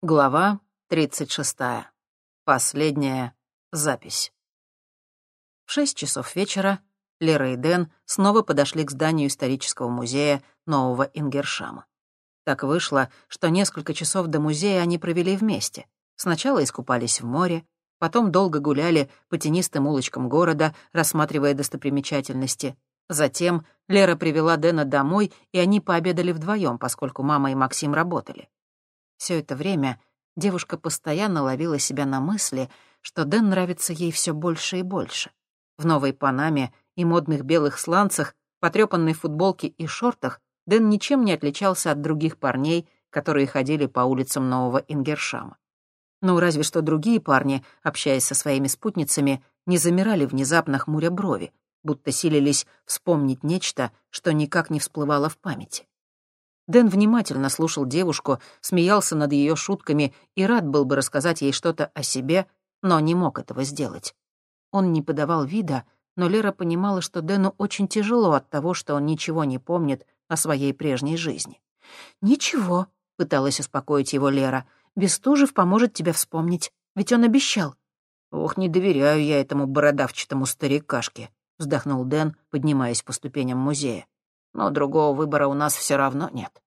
Глава 36. Последняя запись. В шесть часов вечера Лера и Дэн снова подошли к зданию исторического музея Нового Ингершама. Так вышло, что несколько часов до музея они провели вместе. Сначала искупались в море, потом долго гуляли по тенистым улочкам города, рассматривая достопримечательности. Затем Лера привела Дэна домой, и они пообедали вдвоем, поскольку мама и Максим работали. Все это время девушка постоянно ловила себя на мысли, что Дэн нравится ей все больше и больше. В новой панаме и модных белых сланцах, потрепанной футболке и шортах Дэн ничем не отличался от других парней, которые ходили по улицам Нового Ингершама. Ну, разве что другие парни, общаясь со своими спутницами, не замирали внезапно хмуря брови, будто силились вспомнить нечто, что никак не всплывало в памяти. Дэн внимательно слушал девушку, смеялся над ее шутками и рад был бы рассказать ей что-то о себе, но не мог этого сделать. Он не подавал вида, но Лера понимала, что Дэну очень тяжело от того, что он ничего не помнит о своей прежней жизни. «Ничего», — пыталась успокоить его Лера, — «Бестужев поможет тебе вспомнить, ведь он обещал». «Ох, не доверяю я этому бородавчатому старикашке», — вздохнул Дэн, поднимаясь по ступеням музея но другого выбора у нас все равно нет.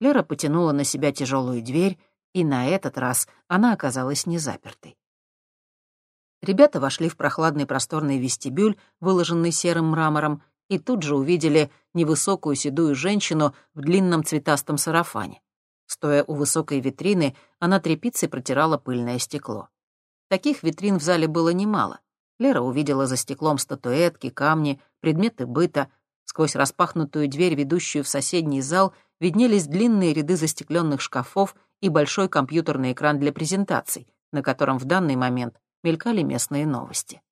Лера потянула на себя тяжелую дверь, и на этот раз она оказалась не запертой. Ребята вошли в прохладный просторный вестибюль, выложенный серым мрамором, и тут же увидели невысокую седую женщину в длинном цветастом сарафане. Стоя у высокой витрины, она тряпицей протирала пыльное стекло. Таких витрин в зале было немало. Лера увидела за стеклом статуэтки, камни, предметы быта, Сквозь распахнутую дверь, ведущую в соседний зал, виднелись длинные ряды застекленных шкафов и большой компьютерный экран для презентаций, на котором в данный момент мелькали местные новости.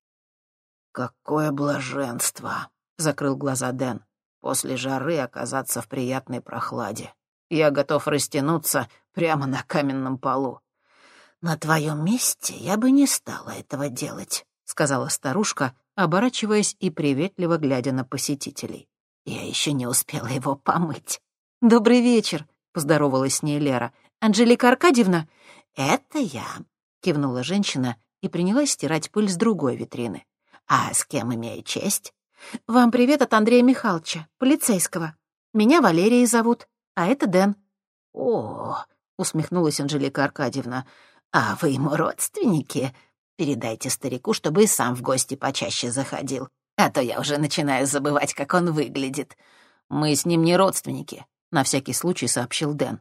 «Какое блаженство!» — закрыл глаза Дэн. «После жары оказаться в приятной прохладе. Я готов растянуться прямо на каменном полу». «На твоем месте я бы не стала этого делать», — сказала старушка, оборачиваясь и приветливо глядя на посетителей. «Я еще не успела его помыть». «Добрый вечер», — поздоровалась с ней Лера. «Анжелика Аркадьевна?» «Это я», — кивнула женщина и принялась стирать пыль с другой витрины. «А с кем имею честь?» «Вам привет от Андрея Михайловича, полицейского. Меня Валерией зовут, а это Дэн». «О», — усмехнулась Анжелика Аркадьевна, «а вы ему родственники? Передайте старику, чтобы и сам в гости почаще заходил. А то я уже начинаю забывать, как он выглядит. Мы с ним не родственники, на всякий случай сообщил Дэн.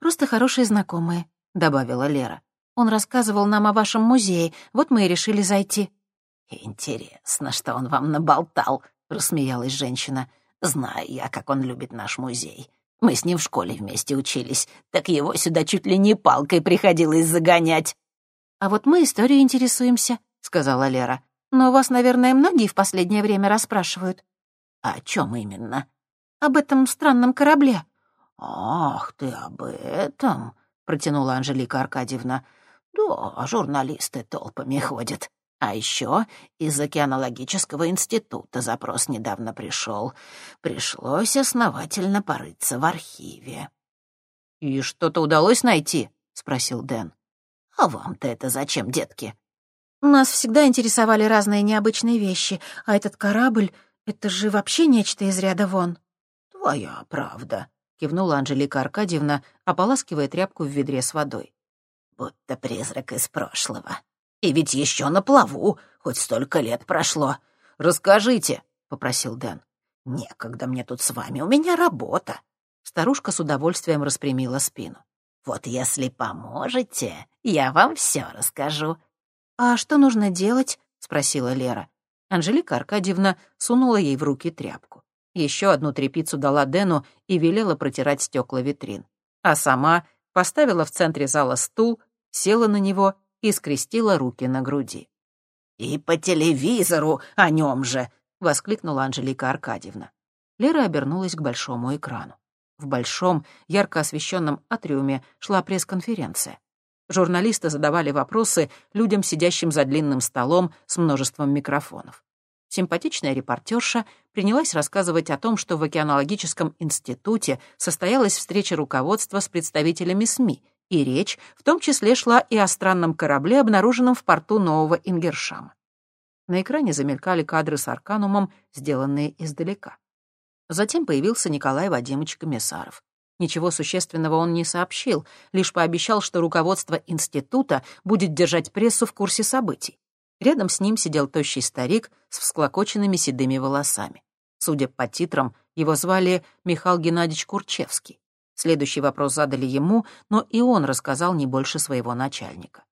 Просто хорошие знакомые, добавила Лера. Он рассказывал нам о вашем музее, вот мы и решили зайти. Интересно, что он вам наболтал, рассмеялась женщина. Знаю я, как он любит наш музей. Мы с ним в школе вместе учились, так его сюда чуть ли не палкой приходилось загонять. «А вот мы историей интересуемся», — сказала Лера. «Но вас, наверное, многие в последнее время расспрашивают». «О чем именно?» «Об этом странном корабле». «Ах ты об этом», — протянула Анжелика Аркадьевна. «Да, журналисты толпами ходят. А еще из океанологического института запрос недавно пришел. Пришлось основательно порыться в архиве». «И что-то удалось найти?» — спросил Дэн. А вам-то это зачем, детки?» «Нас всегда интересовали разные необычные вещи, а этот корабль — это же вообще нечто из ряда вон». «Твоя правда», — кивнула Анжелика Аркадьевна, ополаскивая тряпку в ведре с водой. «Будто призрак из прошлого. И ведь еще на плаву, хоть столько лет прошло. Расскажите», — попросил Дэн. «Некогда мне тут с вами, у меня работа». Старушка с удовольствием распрямила спину. Вот если поможете, я вам все расскажу». «А что нужно делать?» — спросила Лера. Анжелика Аркадьевна сунула ей в руки тряпку. Еще одну тряпицу дала Дэну и велела протирать стекла витрин. А сама поставила в центре зала стул, села на него и скрестила руки на груди. «И по телевизору о нем же!» — воскликнула Анжелика Аркадьевна. Лера обернулась к большому экрану. В большом, ярко освещенном атриуме шла пресс-конференция. Журналисты задавали вопросы людям, сидящим за длинным столом с множеством микрофонов. Симпатичная репортерша принялась рассказывать о том, что в океанологическом институте состоялась встреча руководства с представителями СМИ, и речь в том числе шла и о странном корабле, обнаруженном в порту Нового Ингершама. На экране замелькали кадры с Арканумом, сделанные издалека. Затем появился Николай Вадимович Комиссаров. Ничего существенного он не сообщил, лишь пообещал, что руководство института будет держать прессу в курсе событий. Рядом с ним сидел тощий старик с всклокоченными седыми волосами. Судя по титрам, его звали Михаил Геннадьевич Курчевский. Следующий вопрос задали ему, но и он рассказал не больше своего начальника.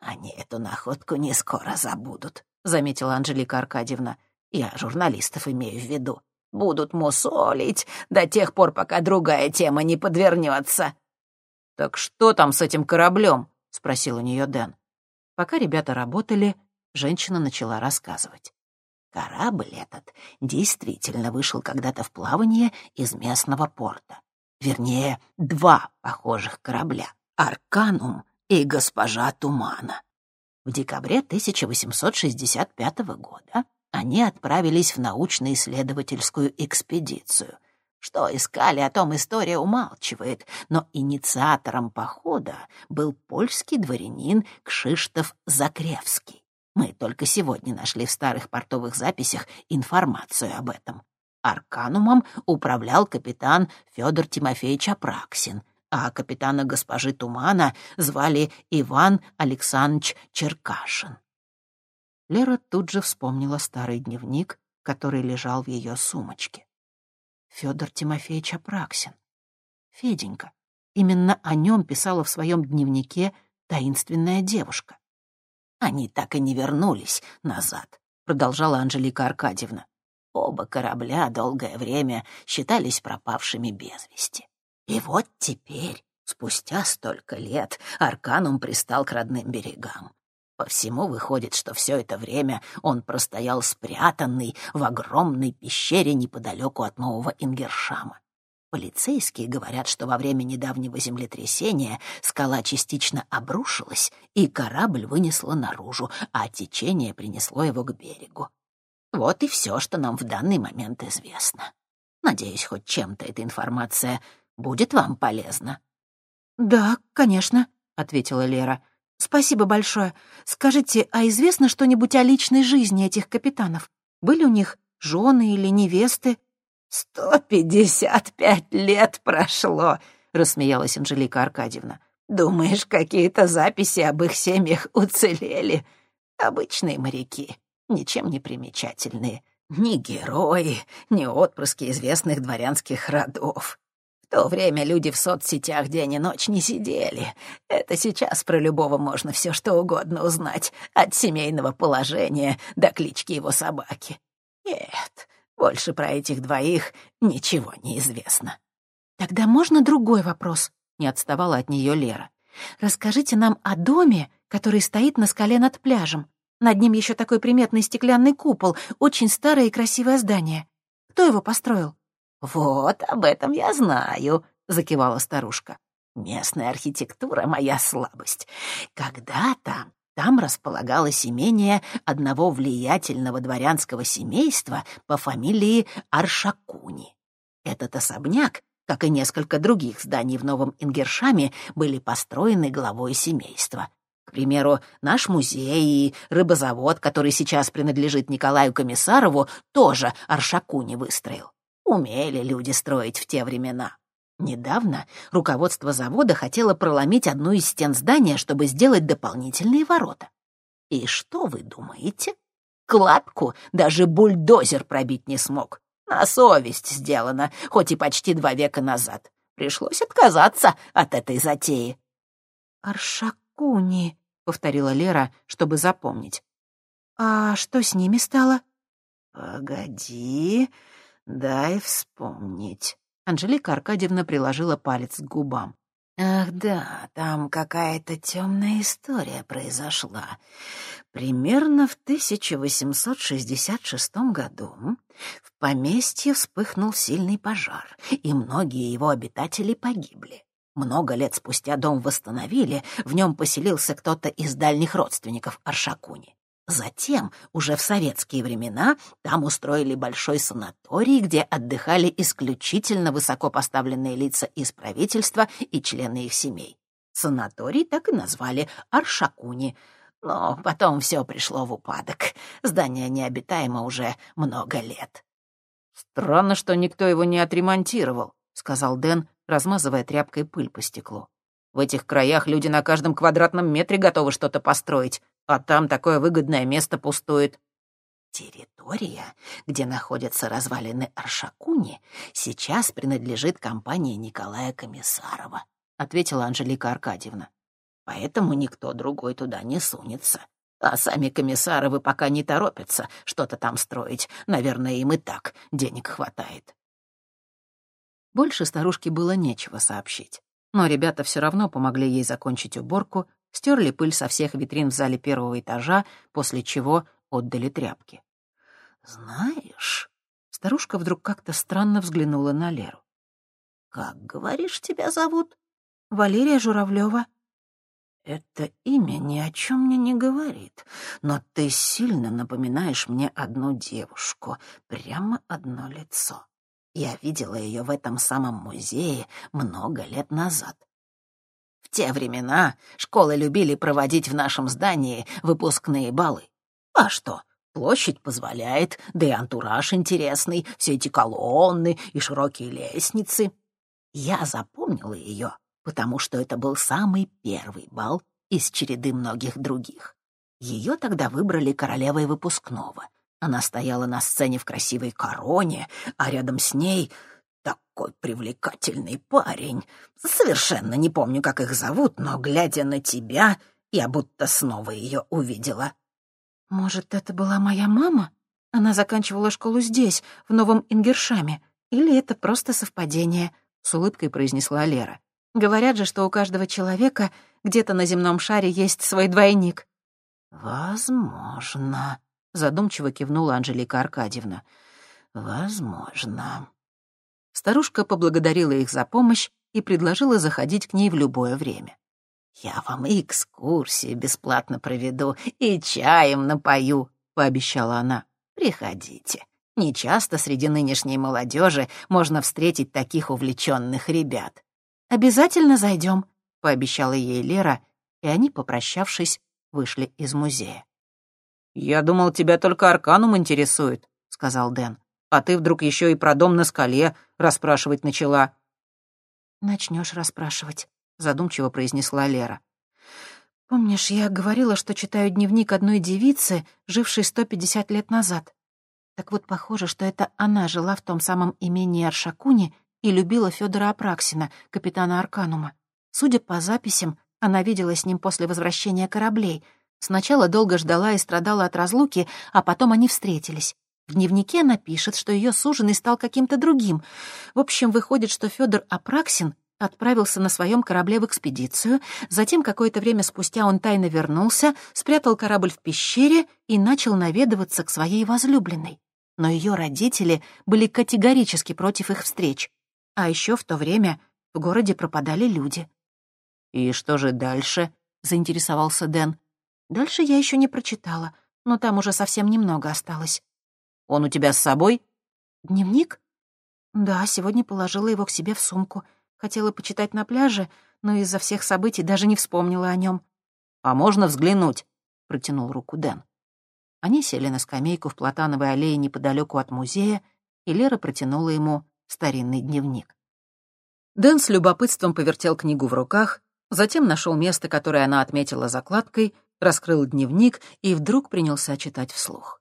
«Они эту находку не скоро забудут», — заметила Анжелика Аркадьевна. «Я журналистов имею в виду. Будут мусолить до тех пор, пока другая тема не подвернется». «Так что там с этим кораблем?» — спросил у нее Дэн. Пока ребята работали, женщина начала рассказывать. Корабль этот действительно вышел когда-то в плавание из местного порта. Вернее, два похожих корабля — «Арканум» и «Госпожа Тумана». В декабре 1865 года они отправились в научно-исследовательскую экспедицию. Что искали, о том история умалчивает, но инициатором похода был польский дворянин Кшиштоф Закревский. Мы только сегодня нашли в старых портовых записях информацию об этом. Арканумом управлял капитан Федор Тимофеевич Апраксин, а капитана госпожи Тумана звали Иван Александрович Черкашин. Лера тут же вспомнила старый дневник, который лежал в ее сумочке. Федор Тимофеевич Апраксин. Феденька. Именно о нем писала в своем дневнике таинственная девушка. «Они так и не вернулись назад», — продолжала Анжелика Аркадьевна. Оба корабля долгое время считались пропавшими без вести. И вот теперь, спустя столько лет, Арканум пристал к родным берегам. По всему выходит, что все это время он простоял спрятанный в огромной пещере неподалеку от Нового Ингершама. Полицейские говорят, что во время недавнего землетрясения скала частично обрушилась, и корабль вынесло наружу, а течение принесло его к берегу. Вот и все, что нам в данный момент известно. Надеюсь, хоть чем-то эта информация будет вам полезна. «Да, конечно», — ответила Лера. «Спасибо большое. Скажите, а известно что-нибудь о личной жизни этих капитанов? Были у них жены или невесты?» «Сто пятьдесят пять лет прошло», — рассмеялась Анжелика Аркадьевна. «Думаешь, какие-то записи об их семьях уцелели? Обычные моряки ничем не примечательные. Ни герои, ни отпрыски известных дворянских родов. В то время люди в соцсетях день и ночь не сидели. Это сейчас про любого можно все что угодно узнать, от семейного положения до клички его собаки. Нет, больше про этих двоих ничего не известно. «Тогда можно другой вопрос?» — не отставала от нее Лера. «Расскажите нам о доме, который стоит на скале над пляжем. Над ним еще такой приметный стеклянный купол, очень старое и красивое здание. Кто его построил?» «Вот, об этом я знаю», — закивала старушка. «Местная архитектура — моя слабость. Когда-то там располагалось имение одного влиятельного дворянского семейства по фамилии Аршакуни. Этот особняк, как и несколько других зданий в Новом Ингершаме, были построены главой семейства. К примеру, наш музей и рыбозавод, который сейчас принадлежит Николаю Комиссарову, тоже Аршакуни выстроил. Умели люди строить в те времена. Недавно руководство завода хотело проломить одну из стен здания, чтобы сделать дополнительные ворота. И что вы думаете? Кладку даже бульдозер пробить не смог. На совесть сделано, хоть и почти два века назад. Пришлось отказаться от этой затеи. Аршак «Куни», — повторила Лера, чтобы запомнить. «А что с ними стало?» «Погоди, дай вспомнить». Анжелика Аркадьевна приложила палец к губам. «Ах да, там какая-то темная история произошла. Примерно в 1866 году в поместье вспыхнул сильный пожар, и многие его обитатели погибли. Много лет спустя дом восстановили, в нем поселился кто-то из дальних родственников Аршакуни. Затем, уже в советские времена, там устроили большой санаторий, где отдыхали исключительно высоко поставленные лица из правительства и члены их семей. Санаторий так и назвали — Аршакуни. Но потом все пришло в упадок. Здание необитаемо уже много лет. «Странно, что никто его не отремонтировал», — сказал Дэн, размазывая тряпкой пыль по стеклу. «В этих краях люди на каждом квадратном метре готовы что-то построить, а там такое выгодное место пустует». Территория, где находятся развалины Аршакуни, сейчас принадлежит компании Николая Комиссарова, ответила Анжелика Аркадьевна. Поэтому никто другой туда не сунется. А сами комиссаровы пока не торопятся что-то там строить. Наверное, им и так денег хватает. Больше старушке было нечего сообщить. Но ребята все равно помогли ей закончить уборку, стерли пыль со всех витрин в зале первого этажа, после чего отдали тряпки. «Знаешь...» — старушка вдруг как-то странно взглянула на Леру. «Как, говоришь, тебя зовут?» «Валерия Журавлева. «Это имя ни о чем мне не говорит, но ты сильно напоминаешь мне одну девушку, прямо одно лицо. Я видела ее в этом самом музее много лет назад. В те времена школы любили проводить в нашем здании выпускные балы. А что, площадь позволяет, да и антураж интересный, все эти колонны и широкие лестницы. Я запомнила ее потому что это был самый первый бал из череды многих других. Ее тогда выбрали королевой выпускного. Она стояла на сцене в красивой короне, а рядом с ней такой привлекательный парень. Совершенно не помню, как их зовут, но, глядя на тебя, я будто снова ее увидела. «Может, это была моя мама? Она заканчивала школу здесь, в Новом Ингершаме. Или это просто совпадение?» — с улыбкой произнесла Лера. Говорят же, что у каждого человека где-то на земном шаре есть свой двойник. «Возможно», — задумчиво кивнула Анжелика Аркадьевна. «Возможно». Старушка поблагодарила их за помощь и предложила заходить к ней в любое время. «Я вам и экскурсии бесплатно проведу, и чаем напою», — пообещала она. «Приходите. Нечасто среди нынешней молодежи можно встретить таких увлеченных ребят. «Обязательно зайдем», — пообещала ей Лера, и они, попрощавшись, вышли из музея. «Я думал, тебя только Арканум интересует», — сказал Дэн. «А ты вдруг еще и про дом на скале расспрашивать начала». «Начнешь расспрашивать», — задумчиво произнесла Лера. «Помнишь, я говорила, что читаю дневник одной девицы, жившей 150 лет назад? Так вот, похоже, что это она жила в том самом имении Аршакуни и любила Федора Апраксина, капитана Арканума. Судя по записям, она видела с ним после возвращения кораблей. Сначала долго ждала и страдала от разлуки, а потом они встретились. В дневнике она пишет, что ее суженый стал каким-то другим. В общем, выходит, что Федор Апраксин отправился на своем корабле в экспедицию, затем какое-то время спустя он тайно вернулся, спрятал корабль в пещере и начал наведываться к своей возлюбленной. Но ее родители были категорически против их встреч. А еще в то время в городе пропадали люди. «И что же дальше?» — заинтересовался Дэн. «Дальше я еще не прочитала, но там уже совсем немного осталось». «Он у тебя с собой?» «Дневник?» «Да, сегодня положила его к себе в сумку. Хотела почитать на пляже, но из-за всех событий даже не вспомнила о нем. «А можно взглянуть?» — протянул руку Дэн. Они сели на скамейку в Платановой аллее неподалеку от музея, и Лера протянула ему старинный дневник. Дэн с любопытством повертел книгу в руках, затем нашел место, которое она отметила закладкой, раскрыл дневник и вдруг принялся читать вслух.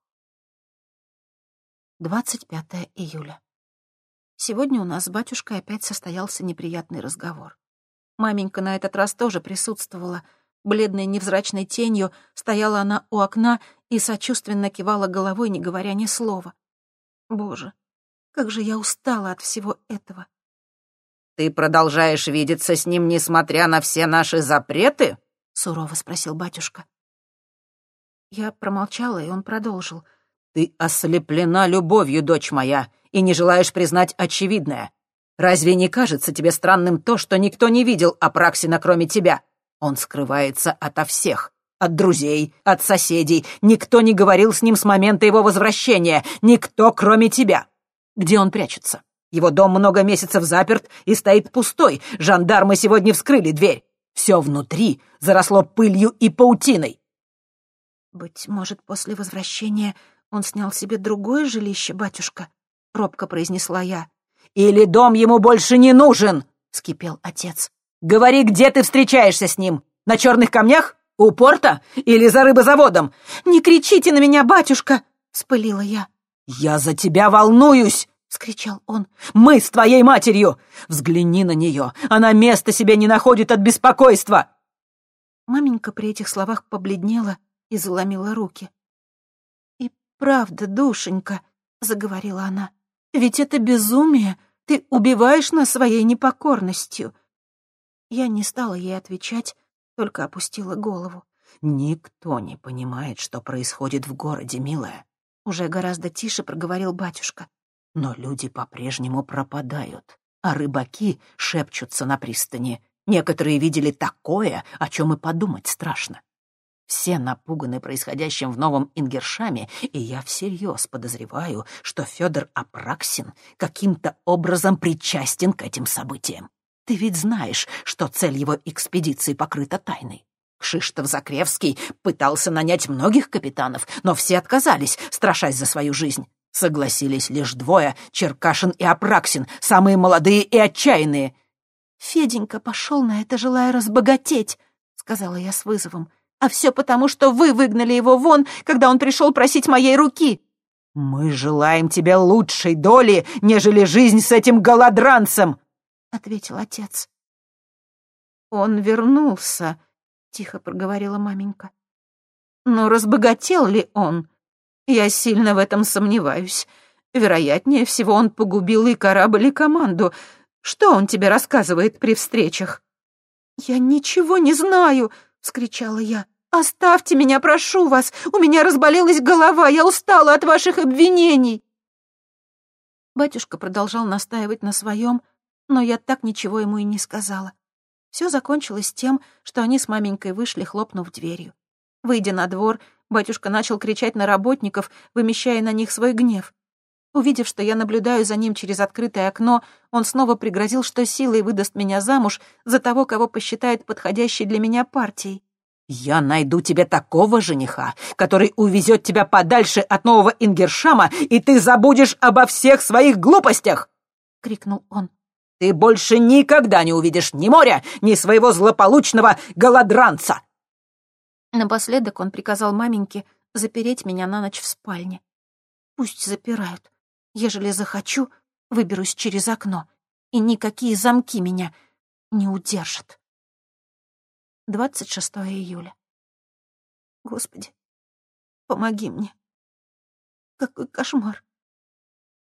25 июля. Сегодня у нас с батюшкой опять состоялся неприятный разговор. Маменька на этот раз тоже присутствовала. Бледной невзрачной тенью стояла она у окна и сочувственно кивала головой, не говоря ни слова. Боже, как же я устала от всего этого. «Ты продолжаешь видеться с ним, несмотря на все наши запреты?» — сурово спросил батюшка. Я промолчала, и он продолжил. «Ты ослеплена любовью, дочь моя, и не желаешь признать очевидное. Разве не кажется тебе странным то, что никто не видел Апраксина, кроме тебя? Он скрывается ото всех, от друзей, от соседей. Никто не говорил с ним с момента его возвращения, никто, кроме тебя. Где он прячется? Его дом много месяцев заперт и стоит пустой. Жандармы сегодня вскрыли дверь. Все внутри заросло пылью и паутиной. «Быть может, после возвращения он снял себе другое жилище, батюшка?» — робко произнесла я. «Или дом ему больше не нужен!» — скипел отец. «Говори, где ты встречаешься с ним? На черных камнях? У порта? Или за рыбозаводом?» «Не кричите на меня, батюшка!» — вспылила я. «Я за тебя волнуюсь!» — скричал он. «Мы с твоей матерью! Взгляни на нее! Она места себе не находит от беспокойства!» Маменька при этих словах побледнела и заломила руки. «И правда, душенька», — заговорила она, — «ведь это безумие. Ты убиваешь нас своей непокорностью». Я не стала ей отвечать, только опустила голову. «Никто не понимает, что происходит в городе, милая», — уже гораздо тише проговорил батюшка. «Но люди по-прежнему пропадают, а рыбаки шепчутся на пристани. Некоторые видели такое, о чем и подумать страшно. Все напуганы происходящим в Новом Ингершаме, и я всерьез подозреваю, что Федор Апраксин каким-то образом причастен к этим событиям. Ты ведь знаешь, что цель его экспедиции покрыта тайной. Кшиштов Закревский пытался нанять многих капитанов, но все отказались, страшась за свою жизнь. Согласились лишь двое — Черкашин и Апраксин, самые молодые и отчаянные. «Феденька пошел на это, желая разбогатеть», — сказала я с вызовом. А все потому, что вы выгнали его вон, когда он пришел просить моей руки. Мы желаем тебе лучшей доли, нежели жизнь с этим голодранцем, ответил отец. Он вернулся, тихо проговорила маменька. Но разбогател ли он? Я сильно в этом сомневаюсь. Вероятнее всего, он погубил и корабль, и команду. Что он тебе рассказывает при встречах? Я ничего не знаю, вскричала я. «Оставьте меня, прошу вас! У меня разболелась голова, я устала от ваших обвинений!» Батюшка продолжал настаивать на своем, но я так ничего ему и не сказала. Все закончилось тем, что они с маменькой вышли, хлопнув дверью. Выйдя на двор, батюшка начал кричать на работников, вымещая на них свой гнев. Увидев, что я наблюдаю за ним через открытое окно, он снова пригрозил, что силой выдаст меня замуж за того, кого посчитает подходящей для меня партией. «Я найду тебе такого жениха, который увезет тебя подальше от нового Ингершама, и ты забудешь обо всех своих глупостях!» — крикнул он. «Ты больше никогда не увидишь ни моря, ни своего злополучного голодранца!» Напоследок он приказал маменьке запереть меня на ночь в спальне. «Пусть запирают. Ежели захочу, выберусь через окно, и никакие замки меня не удержат. 26 июля. Господи, помоги мне. Какой кошмар.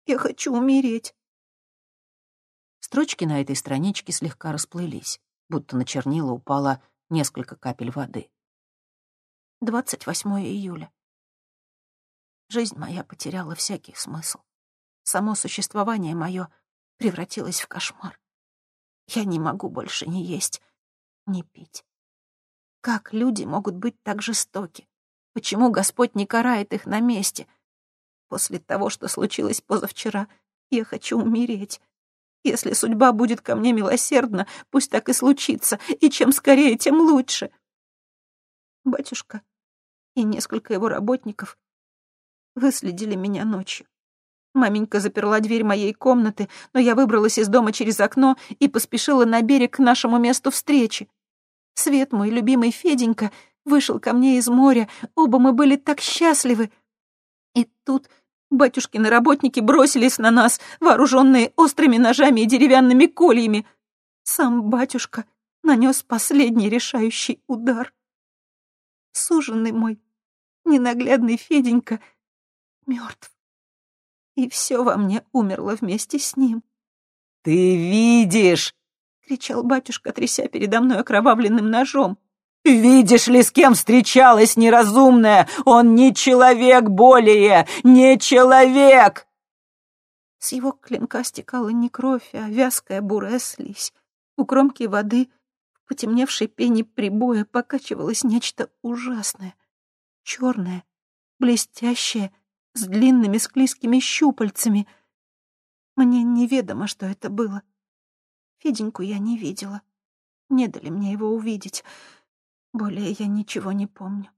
Я хочу умереть. Строчки на этой страничке слегка расплылись, будто на чернила упало несколько капель воды. 28 июля. Жизнь моя потеряла всякий смысл. Само существование мое превратилось в кошмар. Я не могу больше ни есть, ни пить. Как люди могут быть так жестоки? Почему Господь не карает их на месте? После того, что случилось позавчера, я хочу умереть. Если судьба будет ко мне милосердна, пусть так и случится, и чем скорее, тем лучше. Батюшка и несколько его работников выследили меня ночью. Маменька заперла дверь моей комнаты, но я выбралась из дома через окно и поспешила на берег к нашему месту встречи. Свет мой любимый Феденька вышел ко мне из моря, оба мы были так счастливы. И тут батюшкины работники бросились на нас, вооруженные острыми ножами и деревянными кольями. Сам батюшка нанес последний решающий удар. Суженный мой, ненаглядный Феденька, мертв и все во мне умерло вместе с ним. «Ты видишь!» — кричал батюшка, тряся передо мной окровавленным ножом. «Видишь ли, с кем встречалась неразумная? Он не человек более, не человек!» С его клинка стекала не кровь, а вязкая бурая слизь. У кромки воды в потемневшей пене прибоя покачивалось нечто ужасное, черное, блестящее — с длинными склизкими щупальцами. Мне неведомо, что это было. Феденьку я не видела. Не дали мне его увидеть. Более я ничего не помню.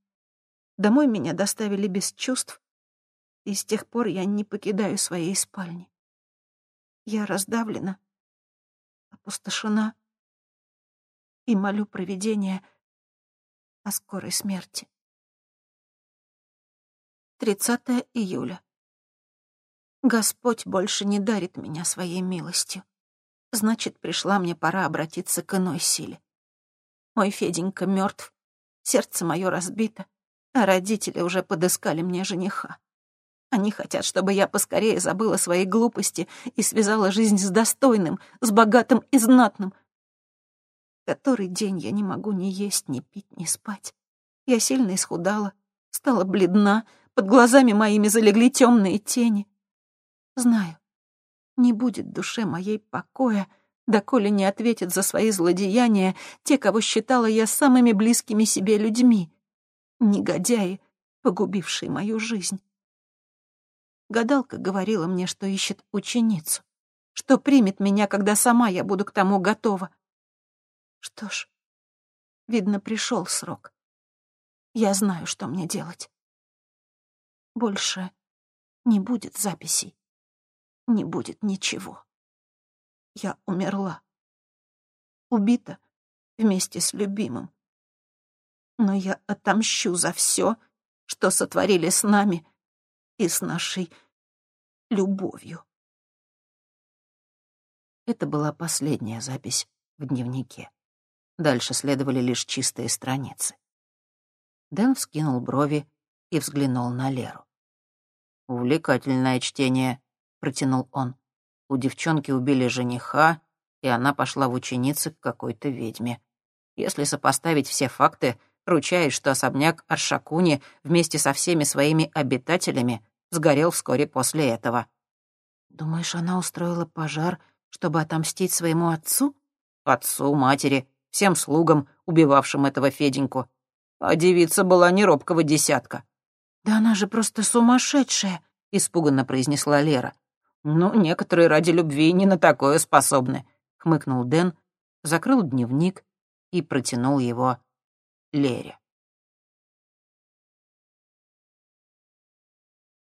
Домой меня доставили без чувств, и с тех пор я не покидаю своей спальни. Я раздавлена, опустошена и молю провидения о скорой смерти. 30 июля. Господь больше не дарит меня своей милостью. Значит, пришла мне пора обратиться к иной силе. Мой Феденька мертв, сердце мое разбито, а родители уже подыскали мне жениха. Они хотят, чтобы я поскорее забыла свои глупости и связала жизнь с достойным, с богатым и знатным. Который день я не могу ни есть, ни пить, ни спать. Я сильно исхудала, стала бледна, под глазами моими залегли темные тени. Знаю, не будет душе моей покоя, доколе не ответят за свои злодеяния те, кого считала я самыми близкими себе людьми, негодяи, погубившие мою жизнь. Гадалка говорила мне, что ищет ученицу, что примет меня, когда сама я буду к тому готова. Что ж, видно, пришел срок. Я знаю, что мне делать. Больше не будет записей, не будет ничего. Я умерла. Убита вместе с любимым. Но я отомщу за все, что сотворили с нами и с нашей любовью. Это была последняя запись в дневнике. Дальше следовали лишь чистые страницы. Дэн вскинул брови и взглянул на Леру. «Увлекательное чтение», — протянул он. «У девчонки убили жениха, и она пошла в ученицы к какой-то ведьме. Если сопоставить все факты, ручаясь, что особняк Аршакуни вместе со всеми своими обитателями сгорел вскоре после этого. «Думаешь, она устроила пожар, чтобы отомстить своему отцу?» «Отцу, матери, всем слугам, убивавшим этого Феденьку. А девица была не робкого десятка». «Да она же просто сумасшедшая», — испуганно произнесла Лера. «Ну, некоторые ради любви не на такое способны», — хмыкнул Дэн, закрыл дневник и протянул его Лере.